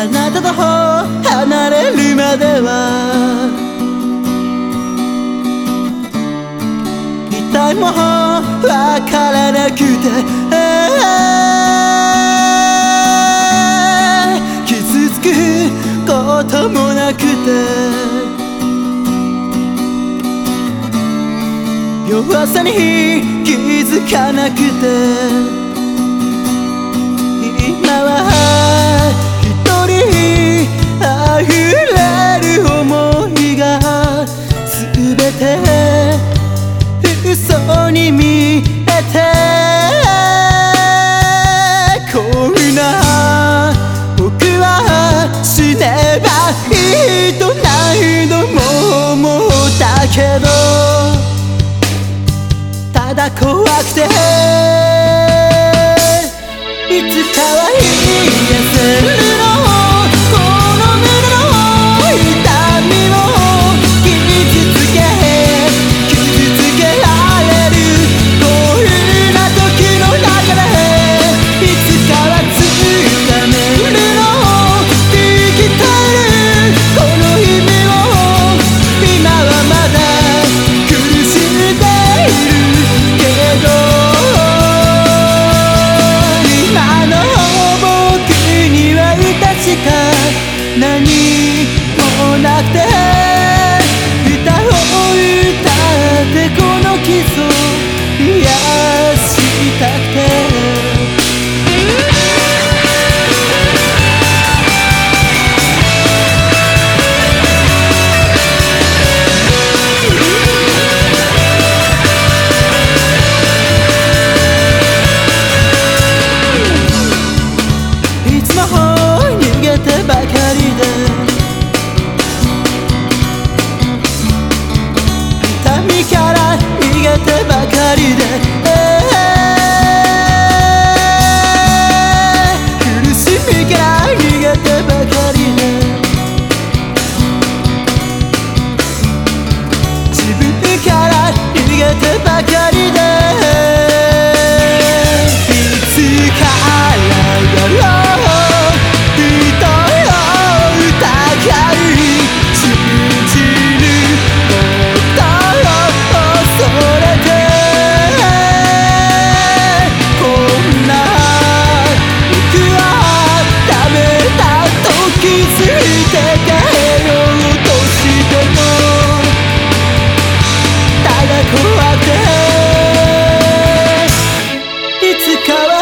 あなたと離れるまでは痛いもわからなくて、傷つくこともなくて弱さに気づかなくて。নিমি 癒したくてばか color